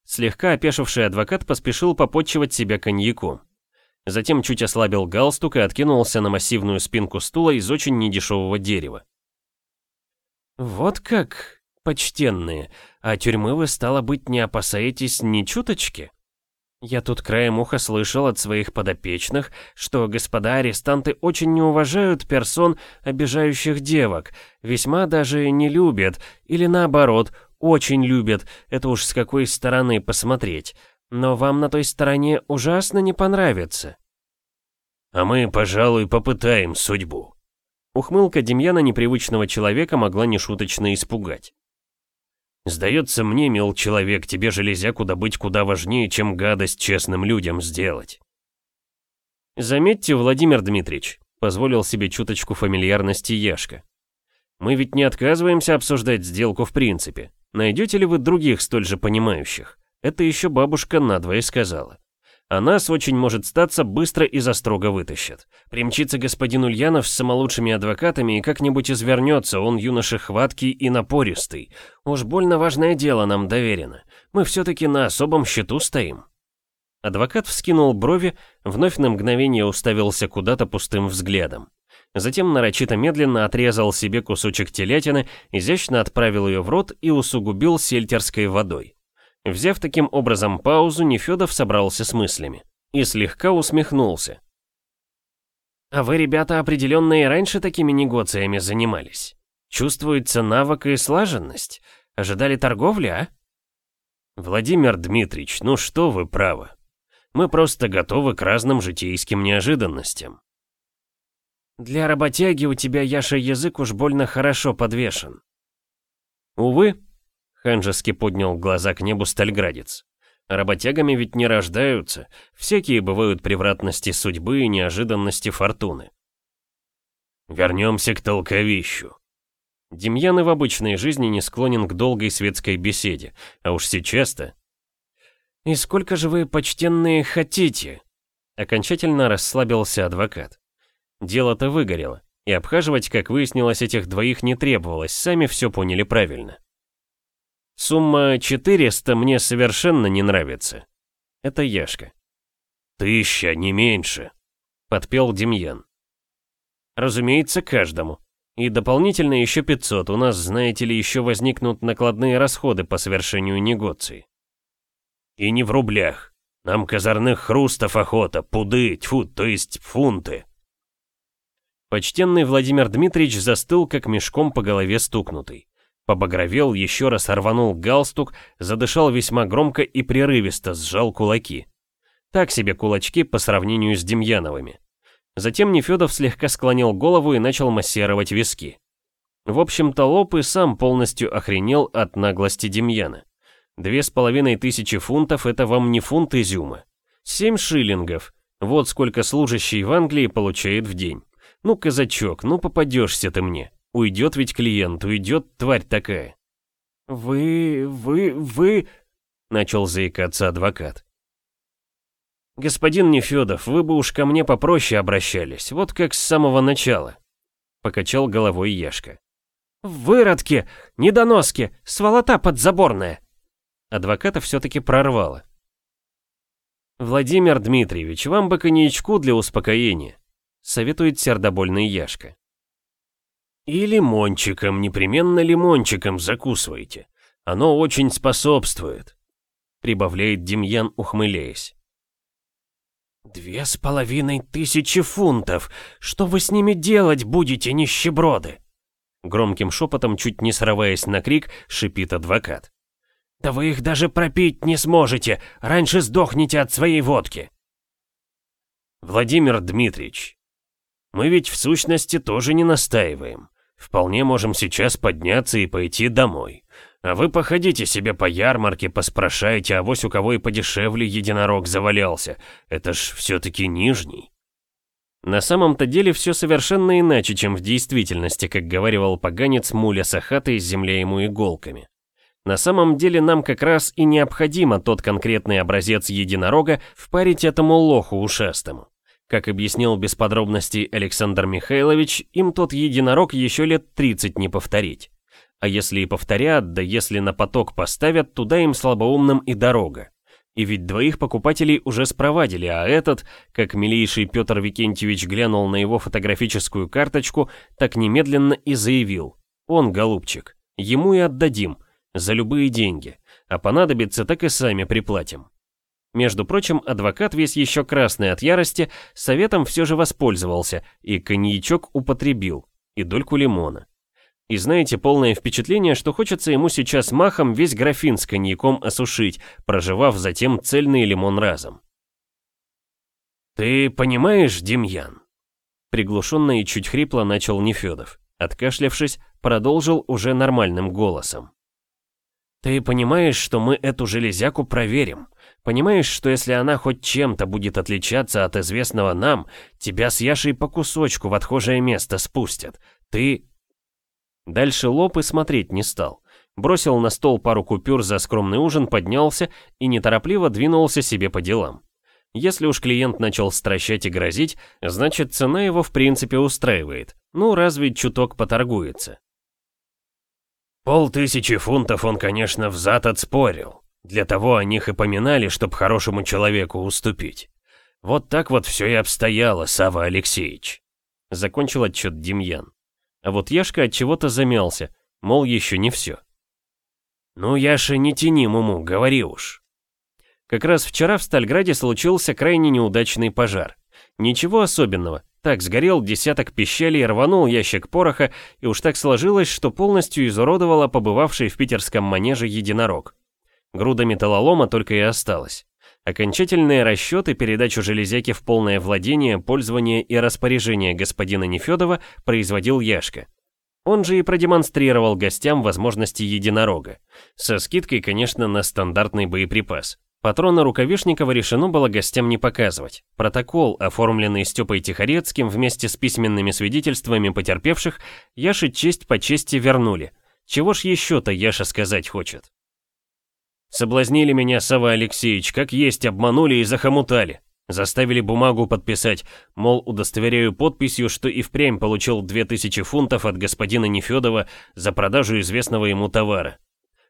Слегка опешивший адвокат поспешил попотчевать себя коньяком. Затем чуть ослабил галстук и откинулся на массивную спинку стула из очень недешевого дерева. «Вот как, почтенные, а тюрьмы вы, стало быть, не опасаетесь ни чуточки?» Я тут краем уха слышал от своих подопечных, что господа арестанты очень не уважают персон, обижающих девок, весьма даже не любят, или наоборот, очень любят, это уж с какой стороны посмотреть. Но вам на той стороне ужасно не понравится. А мы, пожалуй, попытаем судьбу. Ухмылка Демьяна непривычного человека могла нешуточно испугать. Сдается мне, мил человек, тебе железяку добыть куда важнее, чем гадость честным людям сделать. Заметьте, Владимир Дмитриевич, позволил себе чуточку фамильярности Яшка. Мы ведь не отказываемся обсуждать сделку в принципе. Найдете ли вы других столь же понимающих? Это еще бабушка надвое сказала. А нас очень может статься быстро и застрого вытащат. Примчится господин Ульянов с самолучшими адвокатами и как-нибудь извернется, он юноша хваткий и напористый. Уж больно важное дело нам доверено. Мы все-таки на особом счету стоим. Адвокат вскинул брови, вновь на мгновение уставился куда-то пустым взглядом. Затем нарочито медленно отрезал себе кусочек телятины, изящно отправил ее в рот и усугубил сельтерской водой. Взяв таким образом паузу, Нефёдов собрался с мыслями и слегка усмехнулся. «А вы, ребята, определенно и раньше такими негоциями занимались. Чувствуется навык и слаженность. Ожидали торговли, а?» «Владимир Дмитриевич, ну что вы правы. Мы просто готовы к разным житейским неожиданностям». «Для работяги у тебя, Яша, язык уж больно хорошо подвешен». «Увы», Ханжески поднял глаза к небу стальградец. Работягами ведь не рождаются. Всякие бывают превратности судьбы и неожиданности фортуны. Вернемся к толковищу. Демьян и в обычной жизни не склонен к долгой светской беседе, а уж сейчас-то... «И сколько же вы, почтенные, хотите?» Окончательно расслабился адвокат. Дело-то выгорело, и обхаживать, как выяснилось, этих двоих не требовалось, сами все поняли правильно. Сумма 400 мне совершенно не нравится. Это Яшка. Тысяча, не меньше, подпел Демьян. Разумеется, каждому. И дополнительно еще 500. У нас, знаете ли, еще возникнут накладные расходы по совершению негоции. И не в рублях. Нам казарных хрустов охота, пуды, тьфу, то есть фунты. Почтенный Владимир Дмитриевич застыл, как мешком по голове стукнутый. Побагровел, еще раз рванул галстук, задышал весьма громко и прерывисто, сжал кулаки. Так себе кулачки по сравнению с Демьяновыми. Затем Нефедов слегка склонил голову и начал массировать виски. В общем-то, Лоб и сам полностью охренел от наглости Демьяна. Две с половиной тысячи фунтов — это вам не фунт изюма. Семь шиллингов. Вот сколько служащий в Англии получает в день. Ну, казачок, ну попадешься ты мне. Уйдет ведь клиент, уйдет тварь такая. «Вы... вы... вы...» — начал заикаться адвокат. «Господин Нефёдов, вы бы уж ко мне попроще обращались, вот как с самого начала», — покачал головой Яшка. «Выродки! Недоноски! Сволота подзаборная!» Адвоката все-таки прорвало. «Владимир Дмитриевич, вам бы коньячку для успокоения», — советует сердобольный Яшка. И лимончиком, непременно лимончиком закусывайте. Оно очень способствует», — прибавляет Демьян, ухмыляясь. «Две с половиной тысячи фунтов! Что вы с ними делать будете, нищеброды?» Громким шепотом, чуть не срываясь на крик, шипит адвокат. «Да вы их даже пропить не сможете! Раньше сдохните от своей водки!» «Владимир Дмитриевич, мы ведь в сущности тоже не настаиваем. Вполне можем сейчас подняться и пойти домой. А вы походите себе по ярмарке, поспрашайте, а вось у кого и подешевле единорог завалялся. Это ж все-таки нижний. На самом-то деле все совершенно иначе, чем в действительности, как говаривал поганец Муля Сахаты с земля ему иголками. На самом деле нам как раз и необходимо тот конкретный образец единорога впарить этому лоху ушастому. Как объяснил без подробностей Александр Михайлович, им тот единорог еще лет 30 не повторить. А если и повторят, да если на поток поставят, туда им слабоумным и дорога. И ведь двоих покупателей уже спровадили, а этот, как милейший Петр Викентьевич глянул на его фотографическую карточку, так немедленно и заявил. Он, голубчик, ему и отдадим, за любые деньги, а понадобится, так и сами приплатим. Между прочим, адвокат, весь еще красный от ярости, советом все же воспользовался и коньячок употребил, и дольку лимона. И знаете, полное впечатление, что хочется ему сейчас махом весь графин с коньяком осушить, проживав затем цельный лимон разом. «Ты понимаешь, Демьян?» Приглушенно и чуть хрипло начал Нефедов. Откашлявшись, продолжил уже нормальным голосом. «Ты понимаешь, что мы эту железяку проверим? Понимаешь, что если она хоть чем-то будет отличаться от известного нам, тебя с Яшей по кусочку в отхожее место спустят? Ты Дальше лоб и смотреть не стал. Бросил на стол пару купюр за скромный ужин, поднялся и неторопливо двинулся себе по делам. Если уж клиент начал стращать и грозить, значит цена его в принципе устраивает. Ну, разве чуток поторгуется. Полтысячи фунтов он, конечно, взад отспорил. Для того о них и поминали, чтоб хорошему человеку уступить. Вот так вот все и обстояло, Сава Алексеевич. Закончил отчет Демьян. А вот Яшка от чего-то замялся, мол, еще не все. «Ну, Яша, не тяни, Муму, говори уж». Как раз вчера в Стальграде случился крайне неудачный пожар. Ничего особенного. Так, сгорел десяток пищалей, рванул ящик пороха, и уж так сложилось, что полностью изуродовало побывавший в питерском манеже единорог. Груда металлолома только и осталась. Окончательные расчеты, передачу железяки в полное владение, пользование и распоряжение господина Нефедова производил Яшка. Он же и продемонстрировал гостям возможности единорога. Со скидкой, конечно, на стандартный боеприпас. Патроны Рукавишникова решено было гостям не показывать. Протокол, оформленный Степой Тихорецким вместе с письменными свидетельствами потерпевших, Яше честь по чести вернули. Чего ж еще-то Яша сказать хочет? Соблазнили меня, Сава Алексеевич, как есть обманули и захомутали. Заставили бумагу подписать, мол, удостоверяю подписью, что и впрямь получил 2000 фунтов от господина Нефедова за продажу известного ему товара.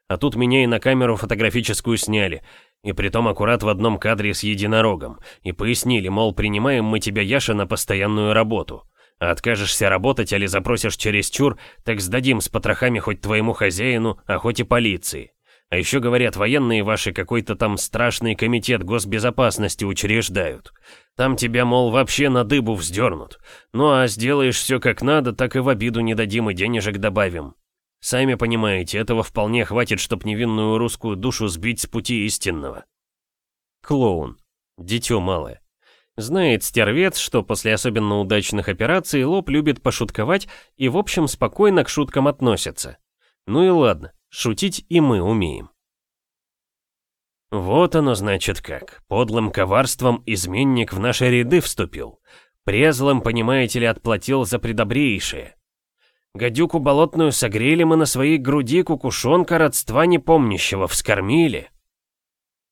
А тут меня и на камеру фотографическую сняли, и притом аккурат в одном кадре с единорогом, и пояснили, мол, принимаем мы тебя, Яша, на постоянную работу. А откажешься работать или запросишь через чур, так сдадим с потрохами хоть твоему хозяину, а хоть и полиции. А еще говорят, военные ваши какой-то там страшный комитет госбезопасности учреждают. Там тебя, мол, вообще на дыбу вздернут. Ну а сделаешь все как надо, так и в обиду не дадим и денежек добавим. Сами понимаете, этого вполне хватит, чтоб невинную русскую душу сбить с пути истинного. Клоун. Дитё малое. Знает стервец, что после особенно удачных операций Лоб любит пошутковать и в общем спокойно к шуткам относится. Ну и ладно. Шутить и мы умеем. Вот оно значит как. Подлым коварством изменник в наши ряды вступил. Презлым, понимаете ли, отплатил за предобрейшее. Гадюку болотную согрели мы на своей груди кукушонка родства непомнящего вскормили.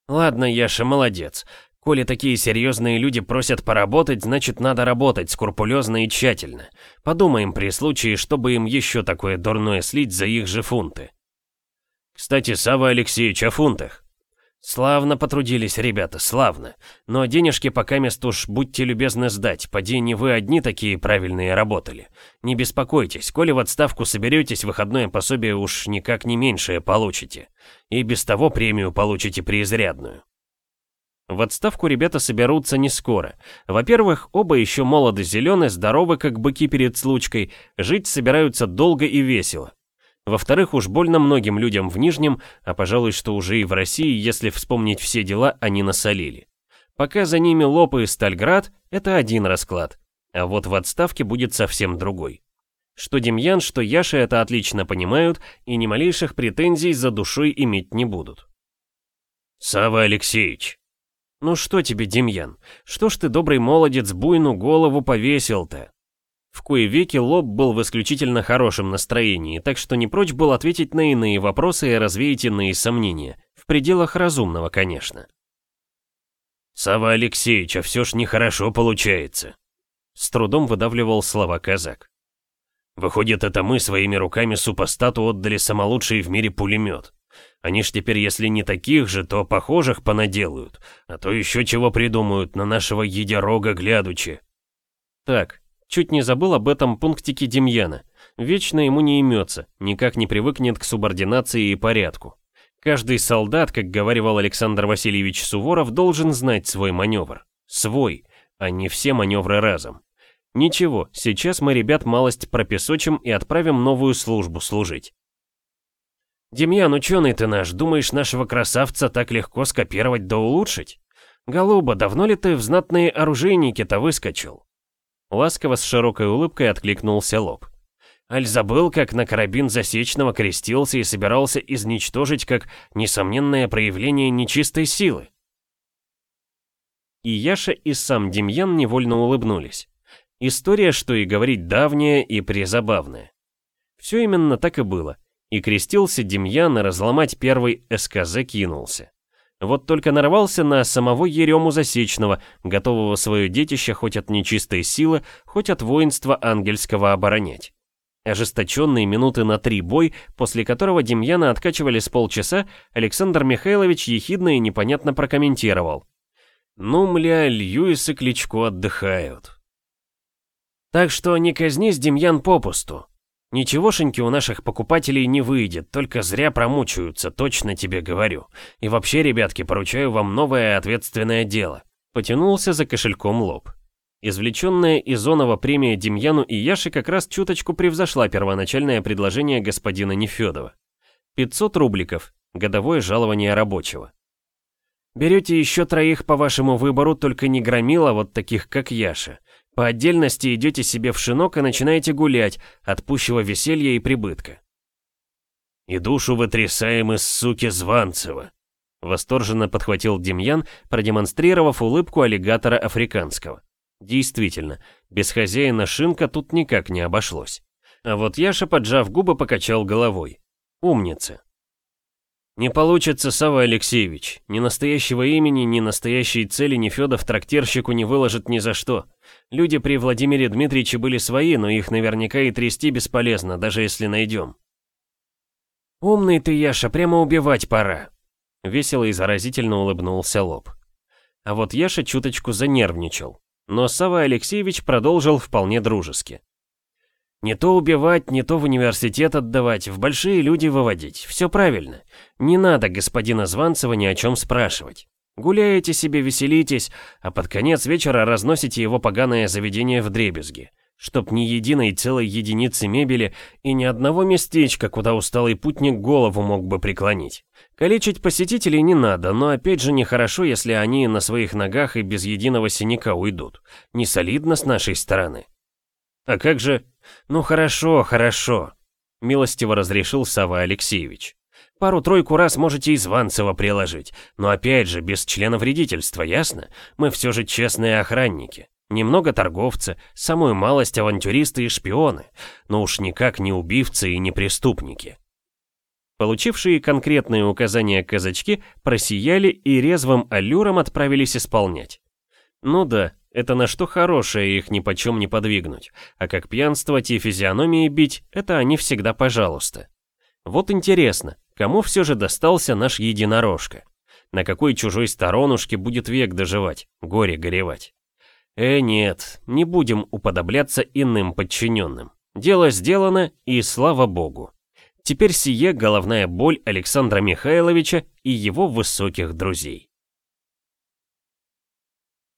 Ладно, Яша, молодец. Коли такие серьезные люди просят поработать, значит надо работать скрупулезно и тщательно. Подумаем при случае, чтобы им еще такое дурное слить за их же фунты. Кстати, Сава Алексеевич о фунтах. Славно потрудились ребята, славно. Но денежки пока мест уж будьте любезны сдать, поди не вы одни такие правильные работали. Не беспокойтесь, коли в отставку соберетесь, выходное пособие уж никак не меньшее получите. И без того премию получите преизрядную. В отставку ребята соберутся не скоро. Во-первых, оба еще молоды зелены, здоровы, как быки перед случкой, жить собираются долго и весело. Во-вторых, уж больно многим людям в Нижнем, а пожалуй, что уже и в России, если вспомнить все дела, они насолили. Пока за ними Лоб и Стальград, это один расклад. А вот в отставке будет совсем другой. Что Демьян, что Яша это отлично понимают и ни малейших претензий за душой иметь не будут. Сава Алексеевич. Ну что тебе, Демьян, что ж ты, добрый молодец, буйну голову повесил-то? В кое веки лоб был в исключительно хорошем настроении, так что не прочь был ответить на иные вопросы и развеять иные сомнения. В пределах разумного, конечно. «Сава Алексеевич, а все ж нехорошо получается», — с трудом выдавливал слова казак. «Выходит, это мы своими руками супостату отдали самолучший в мире пулемет. Они ж теперь, если не таких же, то похожих понаделают, а то еще чего придумают на нашего едорога глядучи». Так, чуть не забыл об этом пунктике Демьяна. Вечно ему не имется, никак не привыкнет к субординации и порядку. Каждый солдат, как говаривал Александр Васильевич Суворов, должен знать свой маневр. Свой, а не все маневры разом. Ничего, сейчас мы ребят малость пропесочим и отправим новую службу служить. «Демьян, ученый ты наш, думаешь, нашего красавца так легко скопировать да улучшить? Голуба, давно ли ты в знатные оружейники-то выскочил?» Ласково с широкой улыбкой откликнулся лоб. Аль забыл, как на карабин Засечного крестился и собирался изничтожить как несомненное проявление нечистой силы. И Яша, и сам Демьян невольно улыбнулись. История, что и говорить, давняя и призабавная. Все именно так и было. И крестился Демьян, и разломать первый СКЗ кинулся. Вот только нарвался на самого Ерему Засечного, готового свое детище хоть от нечистой силы, хоть от воинства ангельского оборонять. Ожесточенный минуты на три бой, после которого Демьяна откачивали с полчаса, Александр Михайлович ехидно и непонятно прокомментировал. «Ну, мля, Льюис и Кличко отдыхают». «Так что не казнись, Демьян, попусту. Ничегошеньки у наших покупателей не выйдет, только зря промучаются, точно тебе говорю. И вообще, ребятки, поручаю вам новое ответственное дело». Потянулся за кошельком лоб. Извлеченная из Онова премия Демьяну и Яше как раз чуточку превзошла первоначальное предложение господина Нефедова. 500 рубликов, годовое жалование рабочего. Берете еще троих по вашему выбору, только не громила вот таких, как Яша. По отдельности идете себе в шинок и начинаете гулять от пущего веселья и прибытка. «И душу вытрясаем из суки Званцева», — восторженно подхватил Демьян, продемонстрировав улыбку аллигатора африканского. Действительно, без хозяина шинка тут никак не обошлось. А вот Яша, поджав губы, покачал головой. Умница. Не получится, Сава Алексеевич. Ни настоящего имени, ни настоящей цели Нефедов трактирщику не выложит ни за что. Люди при Владимире Дмитриевиче были свои, но их наверняка и трясти бесполезно, даже если найдем. «Умный ты, Яша, прямо убивать пора!» Весело и заразительно улыбнулся лоб. А вот Яша чуточку занервничал. Но Сава Алексеевич продолжил вполне дружески. Не то убивать, не то в университет отдавать, в большие люди выводить. Все правильно. Не надо господина Званцева ни о чем спрашивать. Гуляете себе, веселитесь, а под конец вечера разносите его поганое заведение в дребезги. Чтоб ни единой целой единицы мебели и ни одного местечка, куда усталый путник голову мог бы преклонить. Калечить посетителей не надо, но опять же нехорошо, если они на своих ногах и без единого синяка уйдут. Не солидно с нашей стороны. А как же... Ну хорошо, хорошо. Милостиво разрешил Сава Алексеевич. Пару-тройку раз можете из Ванцева приложить, но опять же без члена вредительства, ясно? Мы все же честные охранники. Немного торговцы, самую малость авантюристы и шпионы, но уж никак не убивцы и не преступники. Получившие конкретные указания казачки просияли и резвым аллюром отправились исполнять. Ну да, это на что хорошее их ни почем не подвигнуть, а как пьянствовать и физиономии бить, это они всегда пожалуйста. Вот интересно, кому все же достался наш единорожка? На какой чужой сторонушке будет век доживать, горе горевать? Э, нет, не будем уподобляться иным подчиненным. Дело сделано, и слава богу. Теперь сие головная боль Александра Михайловича и его высоких друзей.